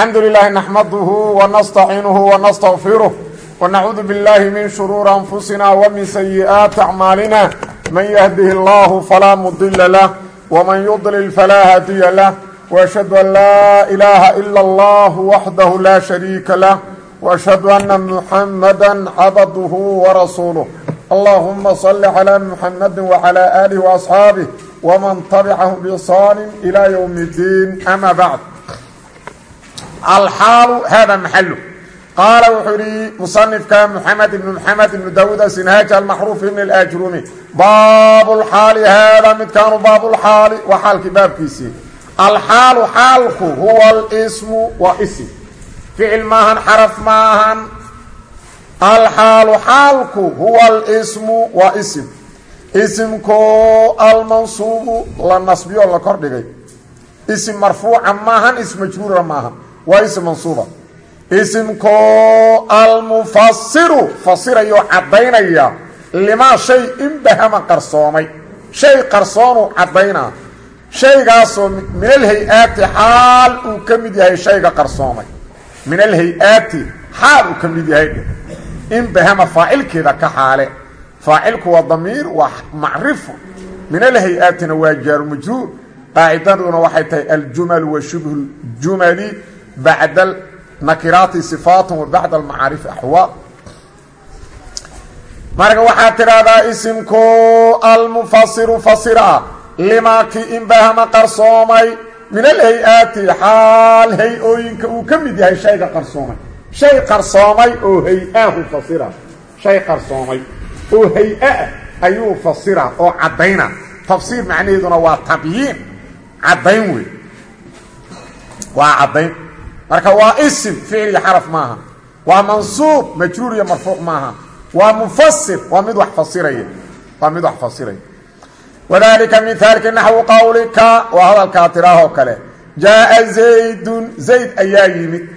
الحمد لله نحمده ونsتعiنه ونستغفره ونعوذ بالله من شرور أنفسنا ومن سيئات أعمالنا من يهده الله فلا مضل له ومن يضلل فلا hاdي له وأشهد أن لا إله إلا الله وحده لا شريك له وأشهد أن محمدا عبده ورسوله اللهم صل على محمد وعلى آله وأصحابه ومن تبعaه بإحsان إلى يوم الدين أما بعد alxaalu hada maxalu qaala wuxuu ihi musanifka muxamed ibnu maxamed ibnu daawuud asinhaaji almaxruuf ibn اlajrumi baabulxaali haada midkaanu baabulxaali waa xaalkii baabkiisii alxaalu xaalku huwa alsmu waa isim ficil maahan xaraf maahan alxaalu xaalku huwa alsmu waa isim isimkoo almansuubu la nasbiyo la kordhigay isim marfuuca maahan ismajruura maahan waa ism mansuuba. Isimkoo almufasiru fasirayo caddaynaya limaa shay imbahama qarsoomay. Shay qarsoonuu caddaynaa shaygaasoo min alhay-aati xaal uu ka mid yahay shayga qarsoomay. Min alhay-aati xaal uu ka mid yahay. Imbahama faacilkeeda ka xaale. Faacilku waa damiir waa macrifu min alhay-aatina waa jaarumajruur qaacidaduna waxay tahay aljumal wa shubhu jumali bacda nakiraati sifaatun wa bacda almacaarifi axwaal marka waxaad tidhaahdaa isimku almufasiru fasira limaa kii inbahama qarsoomay min alhay-aati xaal hay'ooyinka uu ka mid yahay shayga qarsoomay shay qarsoomay oo hay'ahu fasira shay qarsoomay oo hay'ah ayuu fasira oo caddayna tafsiir macnaheeduna waa tabyiin caddayn wey waa caddayn marka waa isim ficil iyo xaraf maaha. Waa mansuub majruur iyo marfuuc maaha. Waa mufasir waa mid wax fasiraya. Waa mid wax fasiraya. Wadalika mihaalki naxwu qawlika waa hadalkaa tiraahoo kale. Jaaa zaydun zayd ayaa yimid.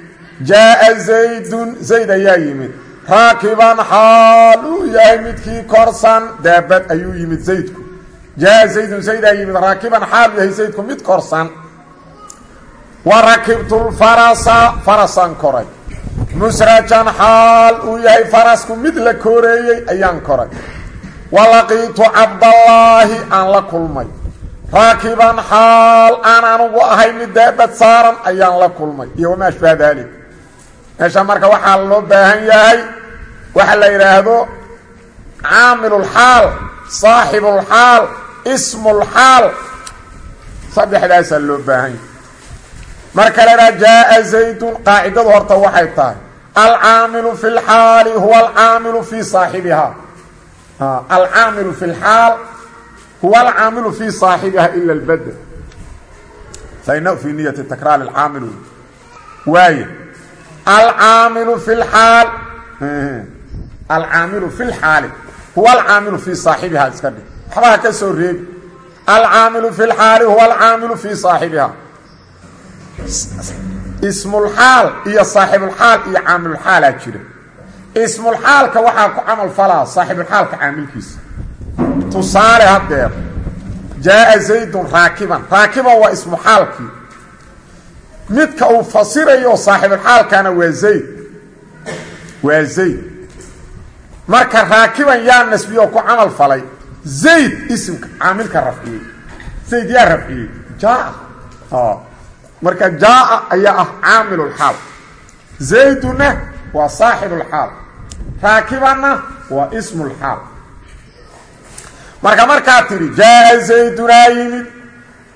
Jaaa zaydun zayd ayaa yimid. Raakiban xaal uu yahay korsan daabad ayuu yimid zaydku. Jaaa zaydun zaydaa yimid. Raakiban xaal uu yahay mid korsan wa rakibtu lfarasa farasan koray musrajan xaal uu yahay farasku mid la kooreeyey ayaan koray walaqiitu cabdallaahi aan la kulmay raakiban xaal aan anugu ahay mid daabad saaran ayaan la kulmay iyo wamaa ashbaha daalik meesha marka waxaa loo baahan yahay waxa la yidhaahdo caamilulxaal saaxibulxaal ismulxaal saddexdaasaa loo baahan yahay marka la idhaha jaaa zaydun qaacidadu horta waxay tahay alcaamilu fi lxaali huwa alcaamilu fii saaxibiha. Alcaamilu fi lxaal huwa alcaamilu fi saaxibiha ila lbadel fainahu fi niyati takraar alcaamil waaye alcaamilu fi lxaal alcaamilu fi lxaali huwa alcaamilu fi saaxibiha iska dhig. Waxbaha ka soo reebi. Alcaamilu fi lxaali huwa alcaamilu fi saaxibiha ismulxaal iyo saaxibulxaal iyo caamilulxaalaa jira. Ismulxaalka waxaa ku camal falaa saaxibulxaalka caamilkiisa. Tusaale hadeer jaaa zaydun raakiban. Raakiban waa ismuxaalkii midka uu fasirayo saaxibulxaalkana waa zayd. Waa zayd. Marka raakiban yaa nasbiyo ku camal falay zayd isimka caamilka rafciyey. Zayd yaa rafciyey. Jaa marka jaaa ayaa ah caamilulxaal zayduna waa saaxibulxaal raakibanna waa ismulxaal marka markaad tidhi jaaa zaydunaa yimid.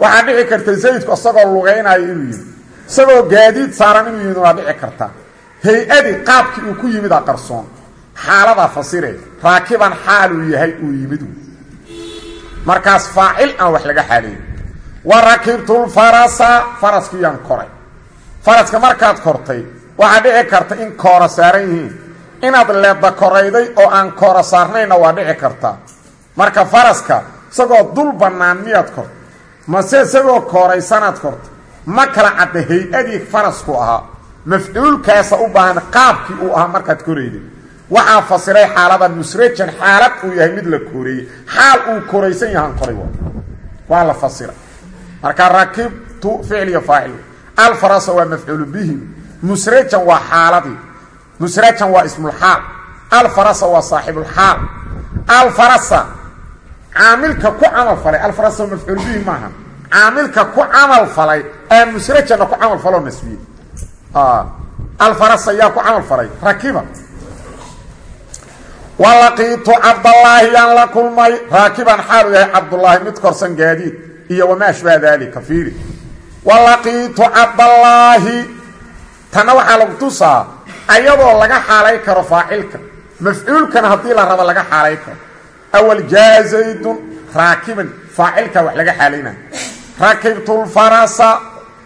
Waxaa dhici karta zaydku isagoo lugaynayo inuu yimid. Isagoo gaadiid saaran inuu yimid waa dhici karta. Hay'adii qaabkii uu ku yimidaa qarsoon. Xaaladaa fasire raakiban xaaluu yahay uu yimid. Markaas faacil aan wax laga xaaleeyey wa rakibtulfarasa faraskiyaan koray. Faraska markaad kortay waxaa dhici karta in koora saaran yihiin. Inaad leedda korayday oo aan koora saarnayna waa dhici karta. Marka faraska isagoo dul bannaan miyaad korta mase isagoo kooraysanaad korta ma kala cadda hay'adii farasku ahaa? Mafcuulkaasa u baahan qaabkii uu ahaa markaad korayday. Waxaa fasiray xaaladan musrajan xaalad uu yahay mid la kooreeyey xaal uu koraysan yahaan koray waa la fasira marka rakibtu ficil iyo faacil alfarasa waa mafcuulu bihi. Musrajan waa xaaladii musrajan waa ismulxaal alfarasa waa saaxibulxaal alfarasa. Caamilka ku camal falay. Alfarasa waa mafcuul bihi maaha. Caamilka ku camal falay. Ee musrajanna ku camal faloo nasbiye alfarasa yaa ku camal falay. Rakiba walaqiitu cabdallaahi yaan la kulmay. Raakiban xaalu yahay cabdullaahi mid korsan iyo wamaa ashbaha daalika fiiri. Walaqiitu cabdallaahi. Tanna waxaa lagu tusaa ayadoo laga xaalay karo faacilka. Mafcuulkana haddii la rabo laga xaalay karo. Awal jaa raakiban faacilka wax laga xaalayna. Rakibtulfarasa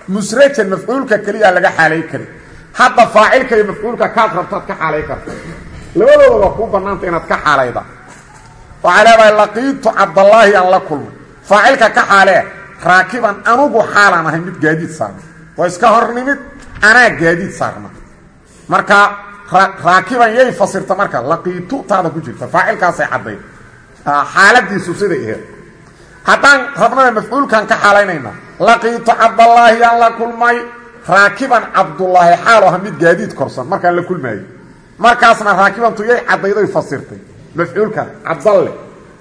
musrajan mafcuulka keliyaa laga xaalay kari. Hadda faacilka iyo mafcuulka kaad rabtaad ka xaalay karta labadooda waa kuu bannaanta inaad ka xaalayda. Waxaa leedahay laqiitu cabdallaahi aan la kulmay faacilka ka xaalee raakiban anugu xaalaan ahay mid gaadiid saarna waa iska hor nimid anaa gaadiid saarna marka raakiban yay fasirta marka laqiitu taada ku jirta faacilkaasay caddayd xaaladiisu siday aheed haddaan rabnada mafcuulkan ka xaalaynayna laqiitu cabdallaahi aan la kulmay raakiban cabdullaahi xaal aha mid gaadiid korsan markaan la kulmaayo markaasna raakibantu yay caddayday fasirtay. Mafcuulkan cabdalle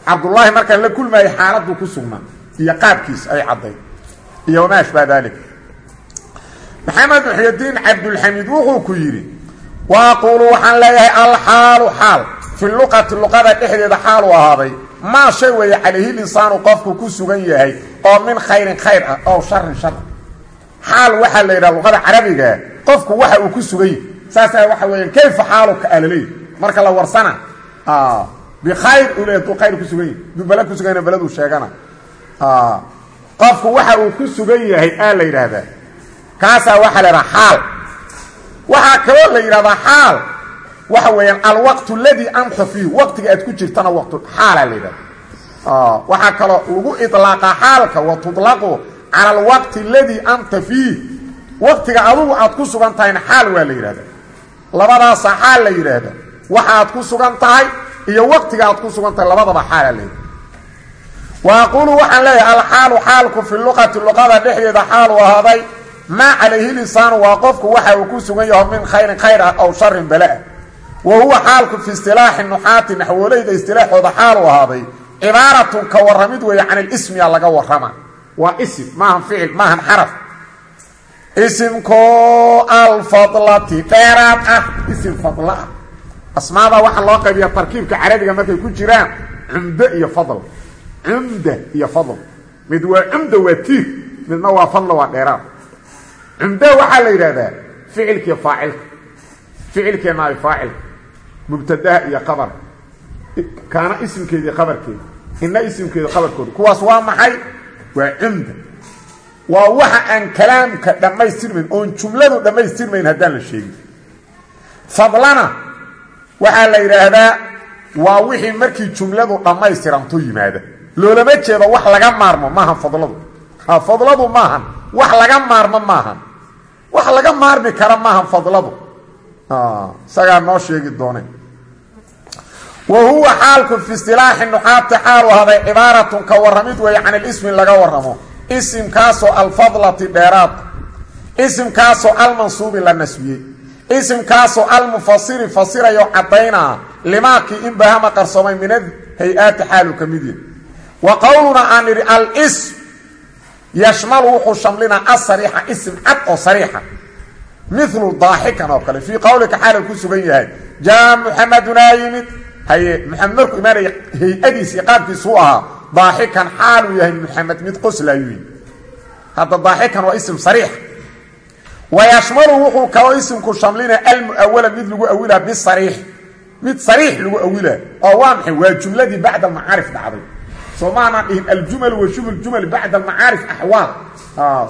cabdullaahi markaan la kulmaayo xaaladuu ku sugnaa. Iyo qaabkiis ay cadday. Iyo wamaa ashbaha dalik maxamed muxydiin cabdulxamiid wuxuu ku yidhi wa aquulu waxaan leeyahay alxaalu xaal. Fi luqati luqada dhexdeeda xaalu ahaaday maa shay weeye calayhi linsaanu qofku ku sugan yahay oo min khayrin khayr ah ow sharin shar xaal waxaa la yidhaha luqada carabiga qofku waxa uu ku sugan yahay. Saasaa waxa weeyaan kayfa xaaluka alaley marka la warsana bikhayr uu le duu khayr ku sugan yahay duu bele ku sugan yahay beleduu sheegana qofku waxa uu ku sugan yahay aa la yidhaahdaa kaasaa waxaa la yidhaha xaal waxaa kaloo la yidhahdaa xaal waxa weeyaan alwaqtu aladii anta fiih waqtiga aad ku jirtana waqtu xaalaa la yidhahda waxaa kaloo lagu iطlaaqaa xaalka wa tuطlaqu cala alwaqti aladii anta fiih waqtiga adugu aad ku sugan tahayna xaal waa la yidhahda labadaasaa xaal la yidhaahda waxa aad ku sugan tahay iyo waqtiga aad ku sugan tahay labadaba xaalaa la yidhahda wa aquulu waxaan leeyahay alxaalu xaalku fi luqati luqada dhexdeeda xaalu ahaaday maa calayhi lisaanu waa qofku waxa uu ku sugan yaho min khayrin khayr ah aw sharin bala-a wa huwa xaalku fi istilaaxi nuxaati naxwoleyda istilaaxooda xaalu ahaaday cibaaratun ka warramid weeye can ilismiya laga warrama. Waa isim maahan ficil maahan xaraf. Isimkoo alfadlati dheeraad ah isim fadla ah asmaada waxaa loo qaybiya tarkiibka carabiga markay ku jiraan cumdo iyo fadl. Cumda iyo fadl. Mid waa cumda waa tiir midna waa fadla waa dheeraad. Cumda waxaa la yidhahdaa ficilkiiyo faacilka. Ficilkiiyo naabi faacilka mubtadaha iyo qabar kaana isimkeedii qabarkeeda ina isimkeeda qabarkooda kuwaas waa maxay? Waa cumda waa waxa aan kalaamka dhammaystirmayn oon jumladu dhammaystirmayn haddaan la sheegin. Fadlana waxaa la yidhaahdaa waa wixii markii jumladu dhammaystirantu yimaada. Loolama jeedo wax laga maarmo maahan fadladu. Fadladu maahan. Wax laga maarmo maahan. Wax laga maarmi kara maahan fadladu. Isagaa noo sheegi doone. Wa huwa xaalku fi istilaaxi nuxaati xaalu haday cibaaratun ka warramid weeye can ilismi laga warramo. Isimkaasoo alfadlati dheeraad. Isimkaasoo almansuubi la nasbiyey isimkaasoo almufasiri fasirayo caddaynaa limaakii in bahama qarsoomay min hay'aati xaalu ka mid yahy wa qowluna aan idhi alism yashmalu wuxuu shamlinaa asariixa isim cad oo sariixa. Milu daaxikan oo kale fii qowlika xaalu ku sugan yahay jaa muxamedunaa yimid. Haye muxamed markuu imaanaya hay'adiis iyo qaabkiisuu ahaa daaxikan xaaluu yahay muxamed mid qoslaayuu yimi hadda daaxikan waa isim sariix wayashmalu wuxuu kaloo isimku shamlina almuawala mid lagu awilaa bisariix mid sariix lagu awilaa oo waa maxay waa jumladii bacda almacaarif dhacday soo maanaan dhihin aljumal wa shubul jumal bacda almacaarif axwaal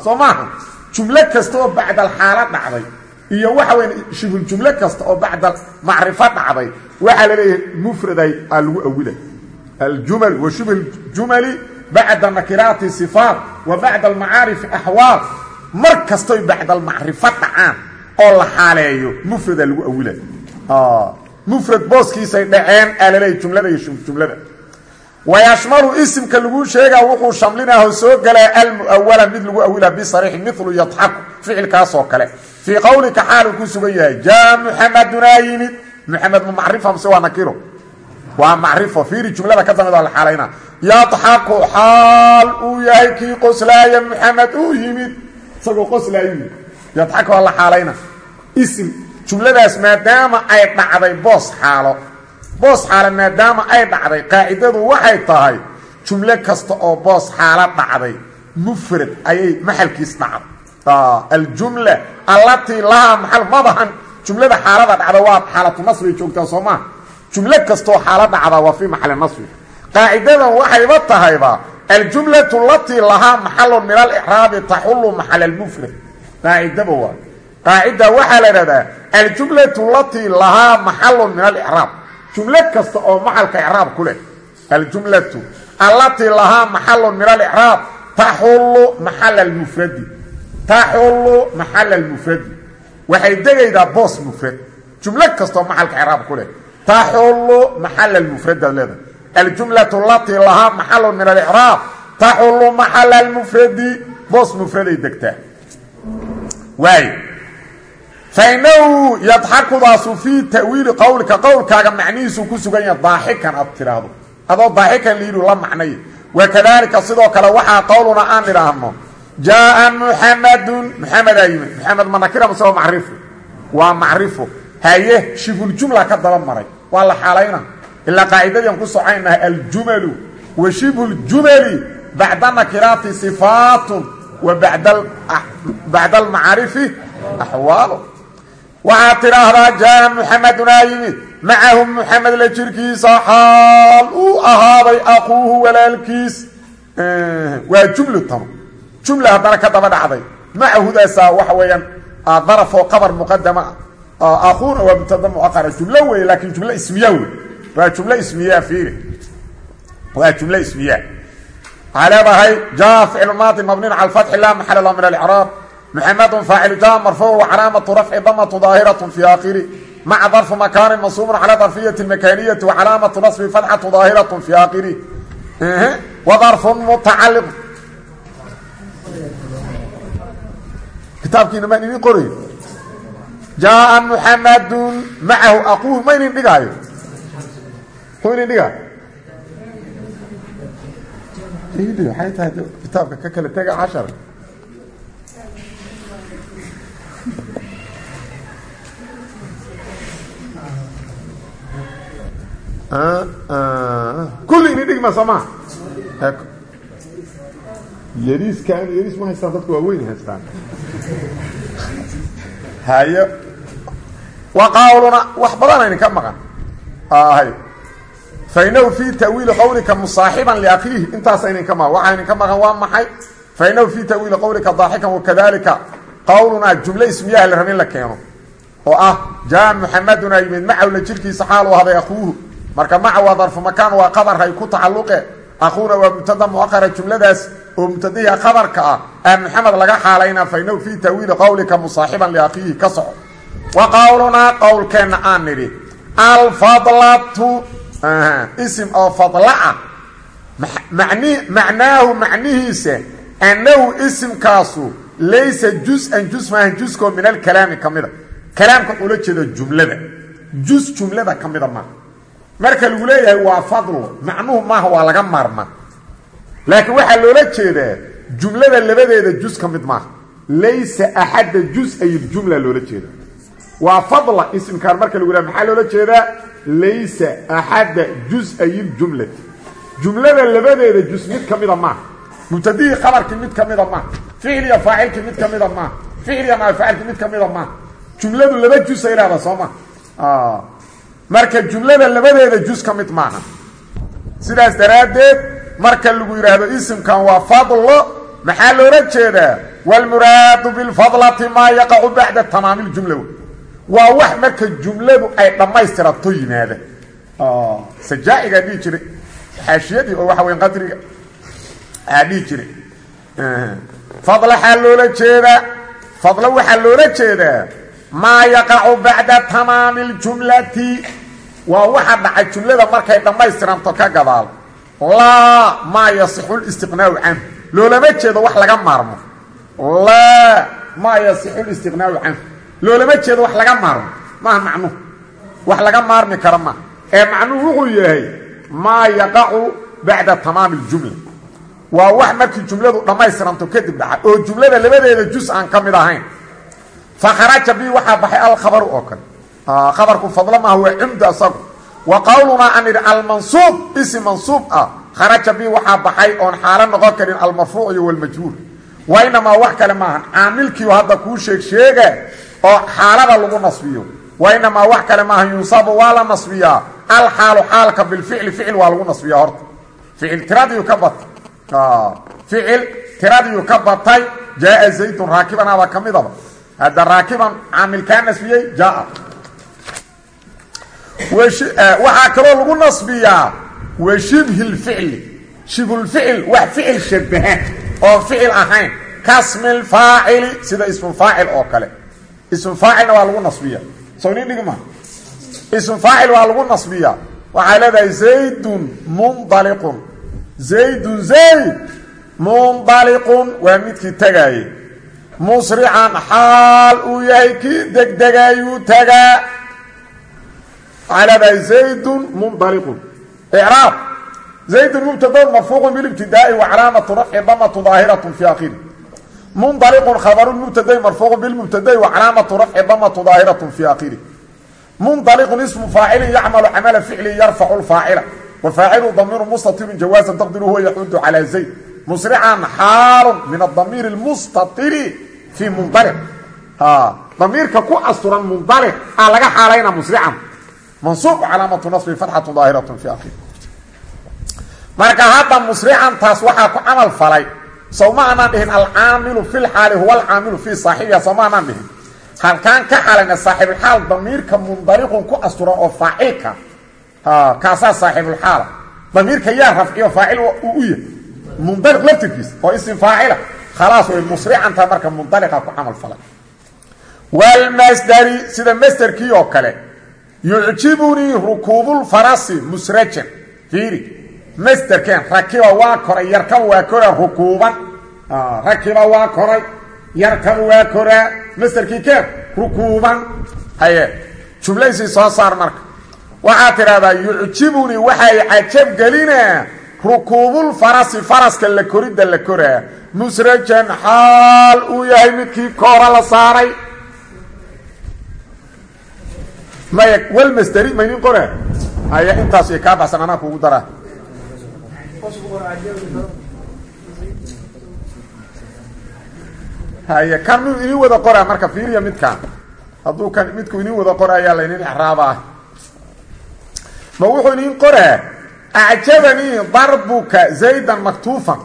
soo maaha jumlo kasta oo bacda alxaala dhacday iyo waxa weya shibul jumlo kasta oo bacda macrifo dhacday waxaa la leeyahay mufraday aa lagu awila aljumal wa shubul jumali bacda nakiraati sifaat wa bacda almacaarifi axwaal mar kastoy bacda almacrifo dhacaan oo la xaaleeyo mufradaa lagu awila mufrad booskiisay dhaceen aa laleeyahy jumlada iyo jumlada. Wayashmalu isimka lagu sheegaa wuxuu shamlinaaho soo galaa almuawala mid lagu awilaa bisariixi milu yadxaku ficilkaasoo kale. Fii qowlika xaaluu ku sugan jaa muxamadunaa yimid. Muxamed ma macrifa mase waa nakiro. Waa macrifo fiiri jumlada ka dambeed waa la xaalayna yadxaku xaal uu yahay kii qoslaaya yimid isagoo qoslaayu yimid yadxaku waa la isim jumladaas maadaama ay dhacday boos xaalo. Boos xaalo maadaama ay dhacday qaacidadu waxay tahay jumlo kasta oo boos xaalo dhacday mufrad ayay maxalkiis dhacday. Aljumla allatii lahaa maxal mabahan jumlada xaalada dhacda waa xaalatu nasbay joogtaa soo maa jumlo kastoo xaalo dhacdaa waa fii maxali nasbi qaacidadan waxayba tahayba aljumlatu latii lahaa maxalun min alicraabi taxulu maxal almufrad qaacidaba waa qaacida waxaa la idhahdaa aljumlatu latii lahaa maxalun min alicraab jumlo kasta oo maxalka icraab ku leh aljumlatu allatii lahaa maxalun min alicraab taxulu maxala almufradi taxulu maxala almufradi waxay degaydaa boos mufrad jumlo kastoo maxalka icraab ku leh taxulu maxala almufradaad leedahay aljumlatu latii lahaa maxalun min alicraab taxulu maxala almufradi boos mufraday degtaa waay fainahu yadxakudaasu fii ta'wiili qowlika qowlkaaga macnihiisuu ku sugan yaha daaxikan aad tidhaahdo adoo daaxikan liidu la macnay wakadaalika sidoo kale waxaa qowluna aan idhaahno jaaa muxamadun muxamedaa yimid muxamed ma nakira mase waa macrifo waa macrifo haye shibhuljumla ka daba waa la xaalayna ilaa qaacidadiian ku socaynaha aljumalu wa shibhu ljumali bacda nakiraati sifaatun wa bacda almacaarifi axwaalo waxaad tidhaahdaa jaa muxamedunaa yimid macahu muxamed la jirkiisa xaal uu ahaaday aquuhu walaalkiis waa jumlu tamo jumla haddana ka daba dhacday macahudaasaa waxa weeyaan daraf oo qabar muqadama ah aquuna waa mubtada muaqara jumlo wey laakiin jumlo ismiya wey waa juml ismiya iiri waa juml ismiya. Waxaa leedahay ja ficlu maadi mabnin cal fatxi laa maxala la min alcraab muxamedun faacilu ja marfuuc wacalaamatu rafci damatu daahiratu fi aakhiri. Maca darfu makaanin mansuubun cala darfiyati makaniyati wacalaamatu nasbi fatxatu daahiratu fi aakhiri. Wa darfun mutacaliq kitaabkiina maan idin qoray jaaa muxamadun macahu aquuhu ma ydin dhigaayo? dhga waay tahay kitaabka ka kala tega cashar. Ah, ah. Kulli ini dhigma sooma yariiskaan yariis ma haystaan dadku waa weyn haystaan. Hayo waa qaaluna wax badanaynin ka maqan. Hay fainahu fi ta'wiili qawlika musaaxiban liakhiihi intaas aynin ka maqan waxa aynin ka maqan waa maxay fainahu fi ta'wiili qawlika daaxikan wakadalika qawlunaa jumlo ismiyaha la rabin la keeno oo ah jaa muxamaduna yimid macaw la jirkiisa xaal u haday akuuhu marka maca waa darfu makaan waa qabarhay ku tacalluqe aquuna waa mubtada muaqara jumladaas oo mubtadiha qabarka ah aa maxamed laga xaalayna fainahu fii qowlika qowlunaa isim oo fadla ah. Mani macnaahu macnihiisa annahu isimkaasu laysa jus-an jus maahan juskoo min alkalaami ka mida. Kalaamka ula jeedo jumlada. Jus jumlada ka mida maaha marka lagu leeyahay waa fadlo macnuhu maaha waa laga maarma. Laakiin waxaa loola jeedaa jumlada labadeeda jus ka mid maaha. Laysa axadda jus-ay ljumla loola jeeda waa fadla isimkaan marka lagu leeyahay maxaa loola jeedaa laysa axadda jus-ay ljumlati jumlada labadeeda jus mid ka mida maaha mubtadihii khabarkii mid ka mida maaha ficliya faacilkii mid ka mida maaha ficliya maalfaacilkii mid ka mida maaha jumladu laba jus ay leedaha soo ma marka jumlada labadeeda jus ka mid maaha sidaas daraaddeed marka lagu yidhaahdo isimkan waa fadlo maxaa loola jeedaa wاlmuraadu biاlfadlati maa yaqacu bacda tamaami اljumla waa wax marka jumladu ay dhammaystirato yimaada. Sajaa'igaa dhihi jiray xaashiyadii oo waxa weya qadriga aa dhihi jiray fadl waxaa loola jeedaa fadlo waxaa loola jeedaa maa yaqacu bacda tamaami اljumlati waa waxa dhacay jumlada markay dhammaystiranto ka gadaal. Laa maa yasixu listiqnaau canhu loolama jeedo wax laga maarmo. Laa maa yasixu listiqnaau canhu loolama jeedo wax laga maarmo maaha macnuhu wax laga maarmi kara ee macnuhu wuxuu yahay maa yaqacu bacda tamaami اljumla waa wax markii jumladu dhammaystiranto kadib dhaca oo jumlada labadeeda jus aan ka mid ahayn. Fakharaja bi waxaa baxay alkhabaru oo kale. Khabarku fadlo maaha waa cumda asagu. Wa qowlunaa an idhi almansuub isi mansuub ah. Kharaja bi waxaa baxay oon xaalo noqon karin almarfuuc iyo walmajhuur wa inamaa wax kale maahan caamilkiiu hadda kuu sheeg sheega oo xaalada lagu nasbiyo. Wa inamaa wax kale maaha yunsabu waa la nasbiyaa. Alxaalu xaalka bilficli ficil waa lagu nasbiyaa horta. Ficil tiradiiu ka batay ficil tiradiiu ka batay jaaa zaydun raakibanaaba ka midaba hadda raakiban caamilkaa nasbiyey jaaa. Waxaa kaloo lagu nasbiyaa wa shibhi lficli shibhulficil wax ficil shabaha oon ficil ahayn. Kasmi lfaacili sida ismufaacil oo kale ismufaacilna waa lagu nasbiya. Soo nin dhigma ismufaacil waa lagu nasbiya. Waxay leedahay zaydun mundaliqun. Zaydun zayd mundaliqun waa midkii tagaaye musrican xaal uu yahay kii degdegaayuu tagaa. Waxay leedahay zaydun mundaliqun. Icraab. Zaydun mubtadon marfuuqun bilibtidaa'i wa calaamatu rafci damatu daahiratu fi akhiri mundaliqun khabarun mubtadai marfuuqun bilmubtadai wa calaamatu rafci damatu daahiratu fi akhiri mundaliqun ismu faacilin yacmalu camala ficli yarfacu lfaacila wa faacilu damiiru mustatirun jawaasan taqdiru huwa yaxudu calaa zayd musrican xaalun min adamiir lmustatiri fii mundaliq damiirka ku asturan mundaliq aa laga xaalayna musrican mansuub calaamatu nasbi fatxatu daahiratu fi akhiri marka hadda musricantaas waxaa ku camal falay sow ma anaan dhihin alcaamilu fi lxaali huwa alcaamilu fii saaxibiha. Sow ma anaan dhihin. Halkaan ka xalayna saaxibulxaal damiirka mundaliqun ku asturan oo faacilka. Kaasaa saaxibulxaala damiirka yaa rafciyo faacil uu u yahay. Mundaliq laftirkiisa oo isim faacila. Khalaas way musricantaa marka mundaliqa ku camal falay. Walmasdari sida masderkii oo kale yucjibunii rukuubulfarasi musrajan. Fiiri masderkeen rakiba waa koray yarkaba waa koraa rukuuban. Rakiba waa koray yarkaba waa koraa masderkii keen rukuuban. Haye jumlaysii soo saar marka. Waxaad tidhahdaa yucjibunii waxay cajab gelinaa rukuubulfarasi faraska la koridda la koraa. Musrajan xaal uu yahay midkii koora la saaray. Maya walmasderi maynin qora haya intaas kaa baxsan anaa kuugu haye kan mid idin wada qoraa marka fiiriya midkaan hadduu kan midku idin wada qora ayaa laynin exraabaa ma wuxuu idin qoraa acjabanii darbuka zaydan maktuufan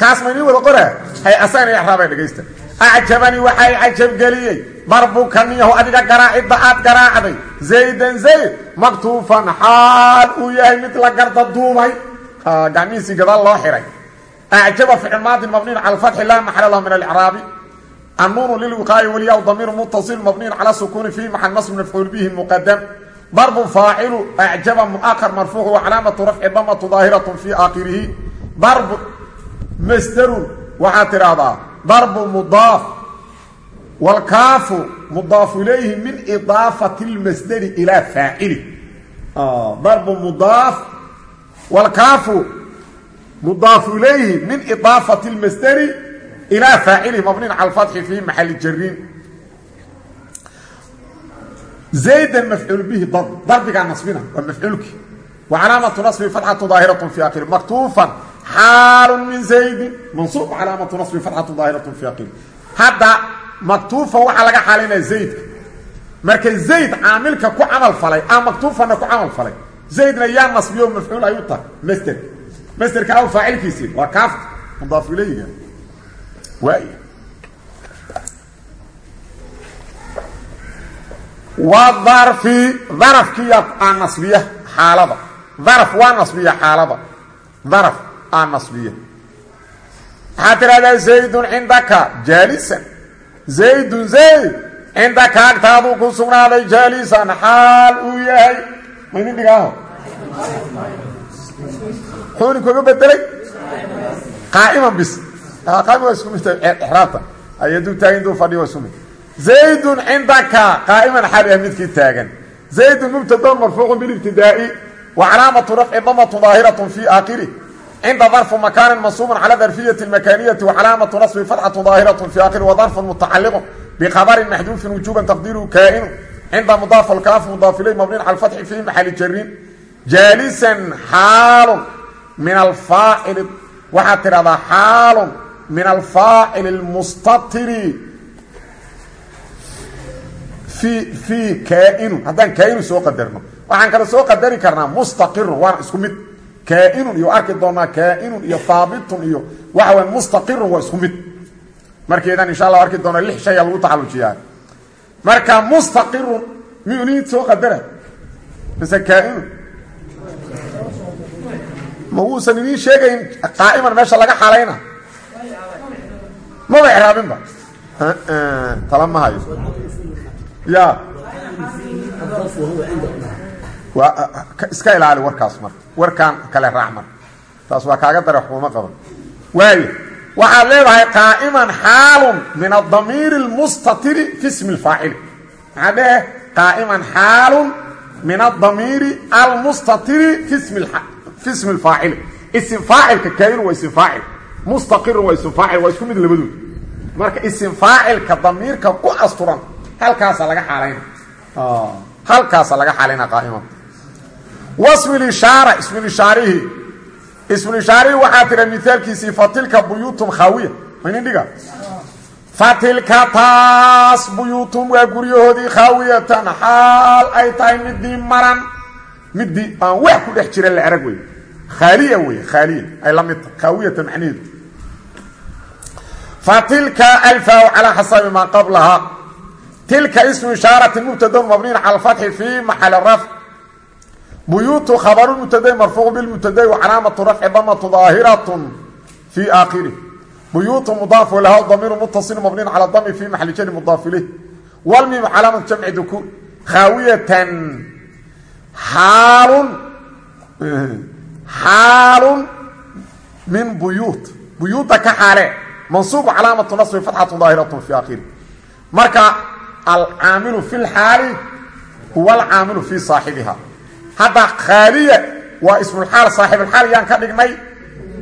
kaas ma idin wada qoraa hay asagana exraabaa dhegaysta acjabanii waxay cajabgeliyey darbuka niyahu adiga garaacidda aad garaacday. Zaydan zayd maktuufan xaal uu yahay mid la garda duubay gacmihiisii gadaal loo xihay acjaba ficil maadin mabniin cala alfatxi laa maxala lahu min alcraabi annuunu lilwiqaa'i walyaa damiiru muttasil mabniin cala sukuuni fii maxal nasb mafcuul bihi muqadam darbu faacilu acjaba mu'ahar marfuucu wa calaamatu rafci damatu daahiratu fii aakhirihi darbu masdarun waxaad tidhaahdaa darbu mudaaf wlkaafu mudaafu ilayhi min idaafati اlmasderi ilaa faacili darbu mudaaf wlkaafu mudaafu ilayhi min idaafati اlmasderi ilaa faacilihi mabniin cala fatxi fii maxali jarin zaydan mafcuul bihi darb darbigaa nasbina waa mafcuulki wa calaamatu nasbi fatxatu daahiraة fi akhiri maktuufan xaalu min zaydin mansuub calaamatu nasbi fatxatu daahiraة fi akhiri hadda maktuufan waxaa laga xaalinaya zaydka marka zayd caamilka ku camal falay a maktuufanna ku camal falay zaydna yaa nasbiyo mafcuul ay u tahay masder masderka aw faacilkiisii waa kaafta mudaaf ilayga waay waa darfi darafkiya aa nasbiya xaalada. Daraf waa nasbiya xaalada. Daraf aa nasbiya. Waxaad tidhahdaa zaydun cindaka jaalisan. Zaydun zayd cindaka agtaaduu ku sugnaaday jaalisan. Xaal uu yahay maydin dhigaaho muxuu idinkuga bedelay qaa'iman bis. Qaa'im waa isku mid exraabta ay hadduu taagan fadhiyo waa sumi zaydun cindaka qaa'iman xaal ah midkii taagan. Zaydun mubtadon wa calaamatu rafci damatu daahiratun fii aakhirih cinda darfu makaanin mansuubun cala darfiyati lmakaaniyati wa calaamatu nasbi fatxatu daahiratun fii aakhirih wa darfun mutacalliqun bikhabarin maxduufin wujuuban taqdiiruhu kaa'inu cinda mudaaf alkaaf mudaaf ilay mabniin cala alfatxi fii maxali jarin jaalisan xaalun min alfaacili waxaad tidhahdaa xaalun min alfaacili اlmustatiri fii fii kaainun haddaan kaainun soo qadarno waxaan kale soo qadari karnaa mustaqirun waana isku mid kaainun iyo arki doonaa kaainun iyo haabitun iyo waxa weya mustaqirun waa isku mid markeedaan insha allah arki doona lix shaya lagu taxalujiyaa marka mustaqirun miyuu nii soo qadara. Mise kaainun ma wuusan idiin sheegayn qaa'iman meesha laga xalayna? Maba iraabinba tala ma hayo. Ya. Iska ilaali warkaas marka warkaan kale raac marka taas waa kaaga dare xukuuma qaban. Waayo waxaad leedahay qaa'iman xaalun min adamiiri اlmustatiri fi smi اlfaacili maxaa dhehe qaa'iman xaalun min adamiiri almustatiri fi smi fi smi اfaacili isim faacilka kaainu waa isim faacil mustaqirun waa isim faacil waa isku mid labadood marka isim faacilka damiirka ku asturan halkaasa laga xaalayna halkaasa laga xaalayna qaaiman wasmilishaara ismilishaarihi ismilishaarihi waxaa tira mithaalkiisii fatilka buyuutum khaawiya maynin dhiga? Fatilka taas buyuutum waa guryahoodii khaawiyatan xaal ay tahay midii maran. Midii aan wax ku dhex jira la erag wey khaaliya wey khaaliya. Ay la mid tahay. Khaawiyatan macnaheedu fatilka alfaaw calaa xasabi maa qablahaa. Tilka ismu ishaarati mubtadon mabniin cala alfatxi fii maxali rafc buyuutu khabaru mubtadai marfuuq bilmubtadai wa calaamatu rafci damatu daahiratun fii aakhirih buyuutu mudaafu laha damiiru mutaصil mabniin cala dami fii maxali jari mudaaf ileyh walmimu calaamatu jamci dukuur khaawiyatan xaalun xaalun min buyuut. Buyuuta ka xaale mansuubu calaamatu nasbi fatxatu daahiratun fii aakhirih marka alcaamilu fi lxaali huwa alcaamilu fii saaxibiha hadda khaaliya waa ismulxaal saaxibulxaal yaan ka dhignay.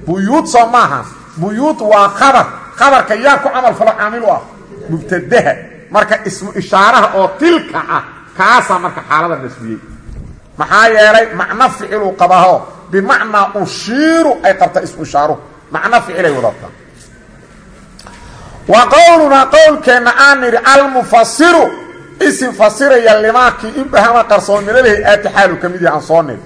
Buyuud soo maaha. Buyuud waa khabar. Khabarka yaa ku camal falo caamilu ah. Mubtadaha. Marka ismu ishaaraha oo tilka ah kaasaa marka xaalada nasbiyey. Maxaa yeelay macno ficiluu qabaho bimacnaa ushiiru ay qabta ismu ishaaruhu macno ficilay wadataa wa qowlunaa qowlkeenna aan nidhi almufasiru isim fasiraya limaakii inbahama qarsoon minalhi aati xaalu ka mid yahi aan soo nidhi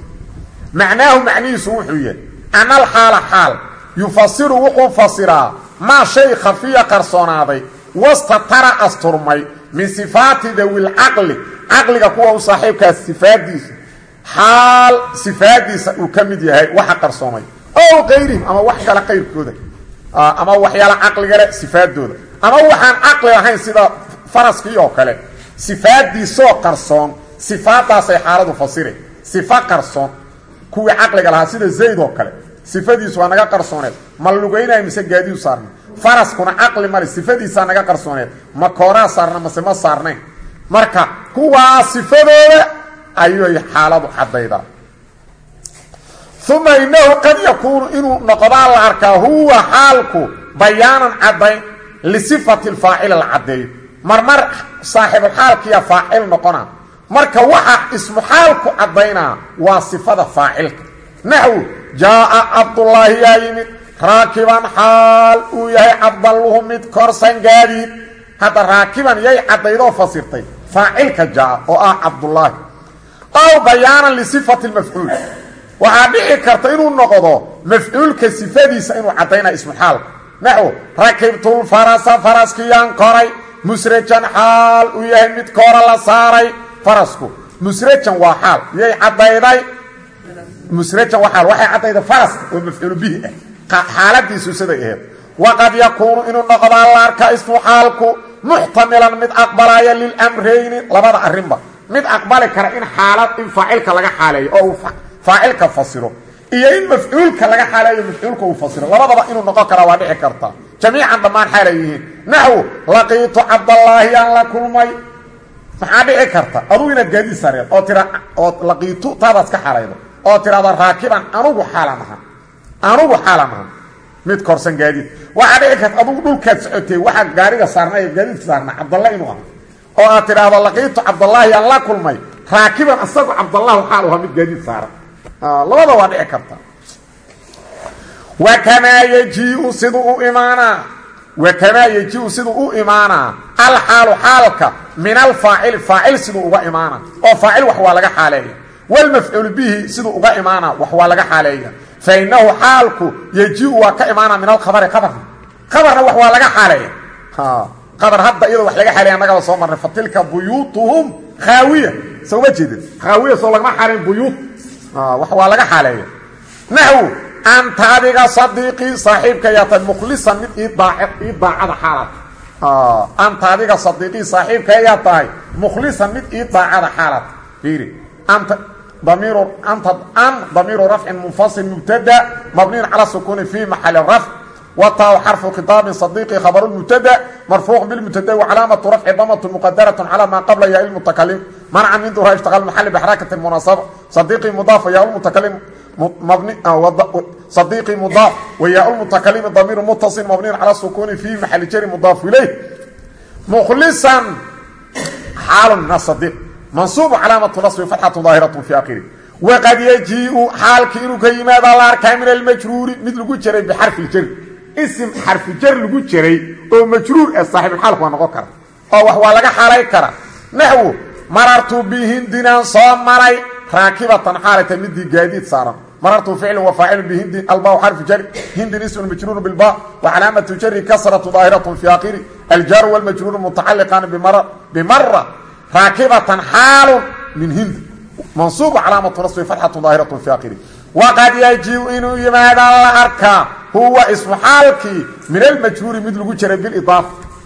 macnaahu macnihiisu wuxuu yahay ana alxaala xaal yufasiru wuxuu fasiraa maa shay khafiya qarsoonaaday wastatara asturmay min sifaati dawilcaqli caqliga kuwa u saaxiibkaas sifaadiisa xaal sifaadiisa uu ka mid yahay waxa qarsoomay. Ow kayrihim ama wax kale qayrkooda ama waxyaala caqligale sifaadooda. Ama waxaan caqli lahayn sida faraskii oo kale sifaadiisoo qarsoon sifaadaasay xaaladu fasire sifa qarsoon kuwii caqliga lahaa sida zayd oo kale sifadiisu waa naga qarsooneed. Ma lugaynayo mise gaadiyu saarna faraskuna caqli male sifadiisaa naga qarsooneed. Ma kooraa saarna mase ma saarnayn. Marka kuwaa sifadooda ayay xaaladu caddaydaa uma inahu qad yakuunu inuu noqdaa la arkaa huwa xaalku bayaanan caddayn lisifati lfaacili la caddeeyo marmar saaxibulxaalkiya faacil noqona. Marka waxa ismu xaalku caddaynaa waa sifada faacilka. Naxwu jaaa cabdullaahi yaa yimid. Raakiban xaal uu yahay cabdalluhu mid korsan gaadiid hadda raakiban yay caddaydoo fasirtay. Faacilka jaa oo ah cabdullaahi ow bayaanan lisifati lmafcuul waxaa dhici karta inuu noqdo mafcuulka sifadiisa inuu caddaynaa ismu xaalku naxwu rakibtulfarasa faraskiyaan koray musrajan xaal uu yahay mid koora la saaray farasku. Musrajan waa xaal. Yay caddayday? Musrajan waa xaal. Waxay caddayday faraska oo mafcuulu bihi ah. Xaaladiisu siday ahayd. Waqad yakuunu inuu noqdaa la arkaa ismu xaalku muxtamilan mid aqbalaya lilamrayni labada arrinba. Mid aqbali kara in xaalad in faacilka laga xaaleeyo oo uu fasiro. Iyo in mafcuulka laga xaaleeyo mafcuulka uu fasiro. Labadaba inuu noqon karaa waa dhici karta jamiican dhammaan xaalay yihiin. Naxwu laqiitu cabdallaahi aan la kulmay. Maxaa dhici karta? Adugu inaad gaadiid sareed oo tira oo laqiitu taadaas ka xalaydo oo tirahda raakiban anugu xaalan aha anugu xaalan aha mid korsan gaadiid. Waxaa dhici karta adugu dhulkaad socotay waxaa gaariga saarnay gaadiidka saarna cabdalla inuu aha oo aad tidhaahdo laqiitu cabdallaahi aan la kulmay raakiban asagu cabdallahu xaal wakamaa yejiiu siduu u imaanaa wakamaa yejiiu siduu u imaanaa alxaalu xaalka min alfaacili faacil siduu uga imaana oo faacil wax waa laga xaaleeya wlmafcuul bihi siduu uga imaana wax waa laga xaaleeya fa inahu xaalku yejiiu waa ka imaana min alkhabari abarna abarna wax waa laga xaaleeya abar hadda iyadoo wax laga xaaleeya annagaba soo marnay fatilka buyuutuhum khaawiya soma jeedin anta adiga sadiiqii saaxiibka yaa tahay mukhlisan mid ii daacada xaalaad anta adiga sadiiqii saaxiibka ayaa tahay mukhlisan mid ii daacada xaalaad fiiri anta damiiru anta an damiiru rafcin munfasil mubtada mabniin cala sukuuni fi maxali rafc wataw xarfu khitaabin sadiiqi khabaru mubtada marfuuq bilmubtada wacalaamatu rafci damatu muqadaratun cala maa qabla yaa ilmutakalim manca min duha ishtagal maxali bixarakati munaasaba sadiiqii mudaafa yaa lmutakalim صديقي مضاف وياء المتكلم ضمير متصل مبني على السكون في محل جر مضاف إليه مخلصا حال من الصديق منصوب علامة نصب فتحة ظاهرة في آخره وقد يجيء حال كينو كيما بالاركان من المجرور مثل جري بحرف الجر اسم حرف جر لغو جري او مجرور صاحب الحال هو نقو او وحوا لغا حالي كرا نحو مررت raakibatan xaalata midii gaadiid saaran. Marartu ficlu wafaacilu bihindin alba xarfu jari hindin ismun majruuru bilba wacalaamatu jari kasratu daahiratu fi akhiri aljaaru wlmajruuru mutacaliqan bimara raakibatan xaalun min hindi. Mansuub calaamatu nasbi atatu daahiratu fi akhiri waqad yajiu inuu yimaadaan la arkaa huwa ismu xaalkii min almajruuri mid lagu jaray bilidaaf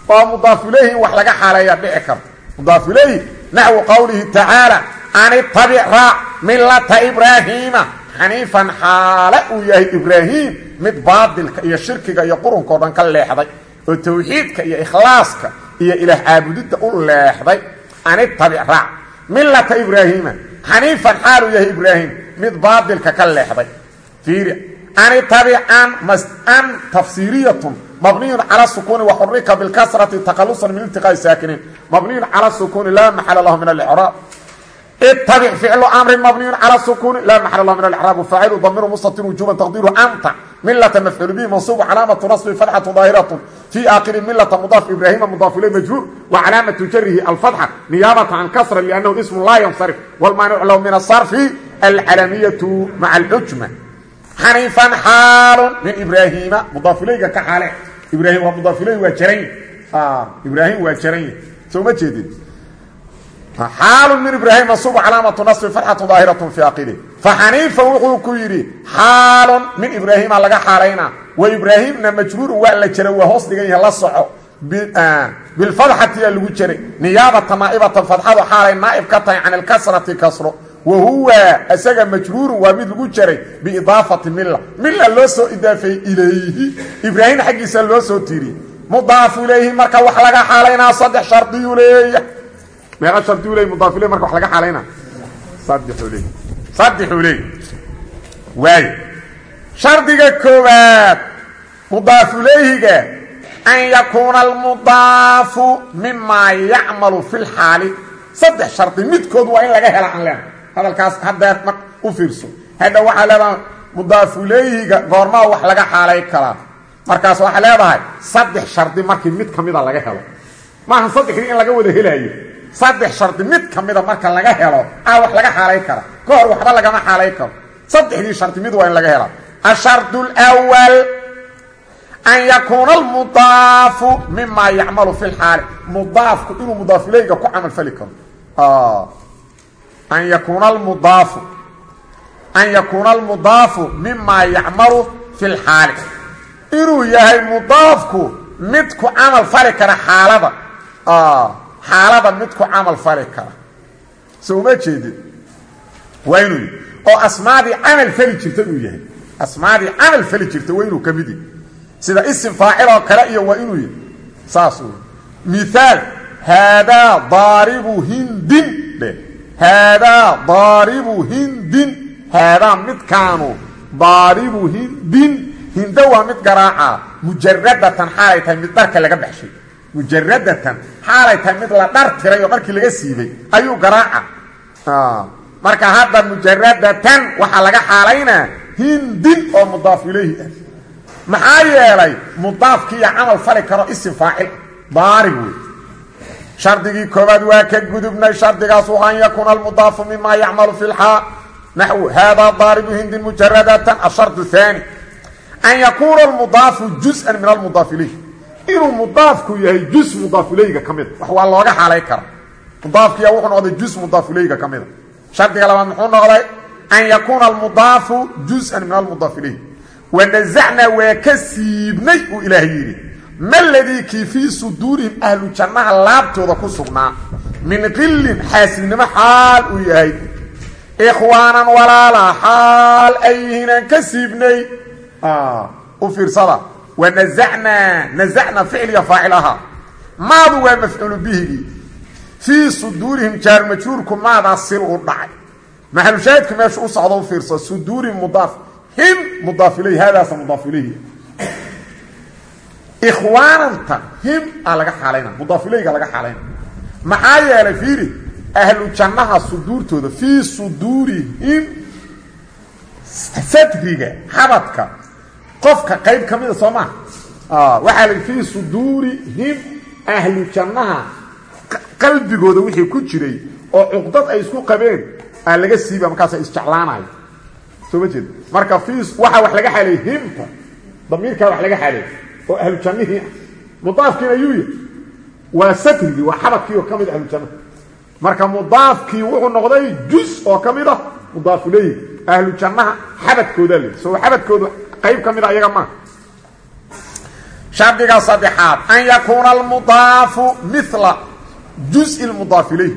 oo mudaaf ilayhi in wax laga xaaleeya dhici karto mudaaf ilayhi naxwu qowlihi tacaala أن اتبع راع ملة إبراهيم xaniifan xaale uu yahay ibraahim mid baadilka iyo shirkiga iyo qurunkao dhan ka leexday oo tawxiidka iyo ikhlaaska iyo ilaah caabudidda u leexday anittabic raac millata ibraahiima xaniifan xaal uu yahay ibraahim mid baadilka ka leexday fiiri anitabic an an tafsiiriyatun mabniyun cala sukuuni waxurika bilkasrati taqalusan ittabic ficlu amrin mabniyun calى sukuuni laa maxal lah min alcraab faacilu damiru mustatir wujuban taqdiiru anta milata mafcuul bihi mansuubu calaamatu nasbi fadxatu daahiratu fii aakhiri milata mudaaf ibraahima mudaaf ilay majhuur wa calaamatu jarihi alfadxa niyaabata can kasra liannahu ismu laa yansarif walmaanicu lahu min asarfi alcalamiyatu maca alxujma xaniifan xaalun min ibraahiima mudaaf ilayga ka xaale ibraahim waa mudaaf ilay waa jaran ibraahim waa jaranya soo ma jeedin xaalu min ibraahim nasubu calaamatu nasbi farxatu daahiratun fii aqidi faxaniifan wuxuu ku yidhi xaalon min ibraahiima laga xaalaynaa wa ibraahiimna majruurun waa la jara waa hoos dhigan yahe la soco bilfadxatiyaa lagu jaray niyaabata naa'ibatan fadxadu xaalay naa'ib ka tahay can ilkasrati kasro wa huwa isaga majruurun waa mid lagu jaray biidaafati milla milla loo soo idaafeeyey ilayhi ibraahim xaggiisa loo soo tiiriyey mudaafu ilayhi marka wax laga xaalaynaa saddex shardiyuu leeya u leey mudaaf ilay marka wax laga xalayna saddex u leey saddex u leey waay. Shardiga koowaad mudaaf ilayhiga an yakuuna almudaafu mima yacmalu fi lxaali saddex shardi midkood waa in laga hela aan leena hadalkaas haddeer mar u fiirso. Hadha waxaa leedahay mudaaf ilayhiga goormaa wax laga xaalay karaa markaas waxaa leedahay saddex shardi markii mid ka mida laga helo. Maaha saddexdii in laga wada helaayo saddex shardi mid ka marka laga helo aa wax laga xaalay kara ka hor waxba lagama xaalay karo. Saddexdii shardi mid waa in laga hela. Ashardu lwal an yakuuna almudaafu mima yacmalu fi lxaali mudaafku inuu mudaaf ilayga ku camal fali karo. An yakuuna almudaafu an yakuuna almudaafu mima yacmalu fi lxaali inuu yahay mudaafku mid ku camal fali kara xaalada xaalada mid ku camal fali kara. Soo uma jeedin? Waa inuu oo asmaadii camal fali jirta uu yahay. Asmaadii camal fali jirta waa inuu ka mid yahy sida isim faacil oo kale iyo waa inuu yahy saas wey miaal haadaa daaribu hindin dhe haadaa daaribu hindin. Haadaa midkaanu daaribu hindin. Hindo waa mid garaaca mujaradatan xaalay tahay mid dharka laga baxshay mujaradatan xaalay tahay mid la dhar tiray oo dharkii laga siibay ayuu garaaca. Marka hadda mujaradatan waxaa laga xaalaynaa hindin oo mudaaf ilayhi. Ah maxaa yeelay mudaafkiiyo camal fali karo isim faacil daarib wey shardigii koobaad waa ka gudubnay shardigaasu an yakuuna almudaafu mima yacmalu fi lxaa naxwu haadaa daaribu hindin mujaradatan ashardu haani an yakuuna almudaafu juz-an min almudaaf ilayh inuu mudaafku yahay juz mudaaf ilayga ka mida wax waa looga xaalay kara mudaafkiya wuxuu noqday juz mudaaf ilayga ka mida shardiga labaad muxuu noqday an yakuuna almudaafu juz-an min almudaaf ilayh wanazacnaa waa ka siibnay uu ilaahay yidhi. Ma ladii kii fii suduurihim ahlu jannaha laabtooda ku sugnaa. Min qillin xaasidnimo xaal uu yahay. Ikhwaanan walaala xaal ay yihiinaan ka siibnay. U wanazacnaa nazacna ficliga faacil ahaa maadu waa mafcuulu bihigii fii suduurihim jaarmajruurku maadaa sil u dhacay maxalushaahidku meesha u socdo u fiirsa suduurihim mudaaf him mudaaf ilayh haadaasa mudaaf ilayhi ikhwaananta him aa laga xaalayna mudaaf ilayga laga xaalayna maxaa yeelay fiiri ahlu jannaha suduurtooda fii suduurihim sadriga xabadka qofka qayb ka mida soo maha waxaa la fii suduurihim ahlu jannaha qalbigooda wixii ku jiray oo cuqdad ay isku qabeen aa laga siiba markaasa isjeclaanayo soo ma jeed? Marka fii waxaa wax laga xaalay himta damiirkaa wax laga xaalay oo ahlu jannihii ah. Mudaafkiina yuu yahy waa satrigii waa xabadkii oo ka mid ahlu jannaha marka mudaafkii wuxuu noqday juz oo ka mid ah mudaafuleyi ahlu jannaha xabadkoodaa le soo xabadkooda qayb ka mid a iyaga maaha shardiga saddexaad an yakuuna almudaafu mila juzi lmudaaf ilayh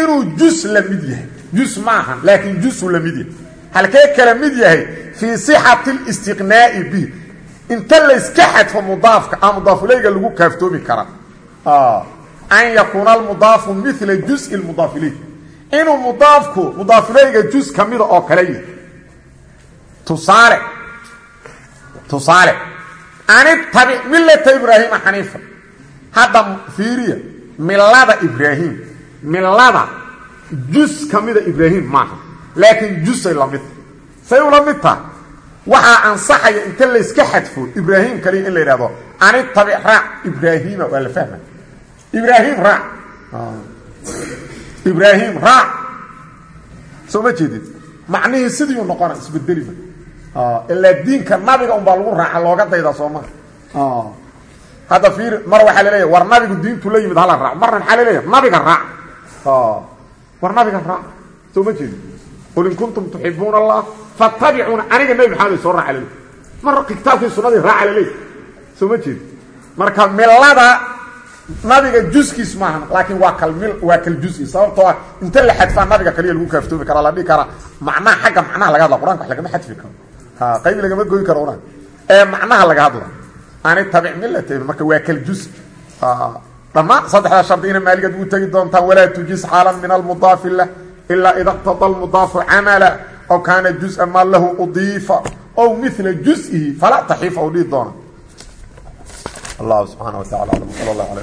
inuu juz la mid yahay juz maahan laakiin juzuu la mid yahay. Halkee kala mid yahay fii sixati listiqnaa'i bi. Inta layska xadfo mudaafka a mudaafulayga lagu kaaftoomi karaa an yakuuna almudaafu mila juzi lmudaaf ilayh inuu mudaafku mudaafulayga juz ka mida oo kale yahay. Tusaale tusaale. Anittabic millata ibraahiima xaniifa hadda fiiriya milada ibraahim milada juz ka mida ibraahim maaha. Laakiin jusay la mid. Say ula mid taha waxaa ansaxaya inta layska xadfo ibraahim kaliya in la yidhahdo anittabic raac ibraahiima waa la fahma ibraahim raac ibraahim raac soo ma jeedid? Macnihii sidiiu noqona isbedelima ilaa diinka nabiga unbaa lagu raaca looga dayda soo maa hadda fiir mar waxaa laleeyahy war nabigu diintu la yimid hala raac. Marna maxaa laleeyahy nabiga raac. War nabiga raac. Soo ma jeedid qul in kuntum tuxibuuna allah fattabicuuna aniga nebi maxamed soo raaca laleey mar kitaabkii sunadii raaca laleey soo ma jeedid marka milada nabiga juskiis maaha laakiin waa kal mil waa kal jusi sababtoo ah inta la xadfaa nabiga kaliya lagu kaaftoomi karaa la dhihi karaa. Macnaha xagga macnaha laga hadla qur'anka wax lagama xadfi karo qayb lagama goyi karo una ee macnaha laga hadla ani tabic milata marka waa kal juz. Dhammaan saddexdaa shardi ina maaligeed ugu tegi doontaan walaa tujiz xaalan min almudaafi lah ilaa ida اqtada almudaafu camala aw kaana juz-a ma lahu udiifa ow mila juz-ihi falaa taxiifa u doona. Allah subxaana wa tacala alam sal allah ala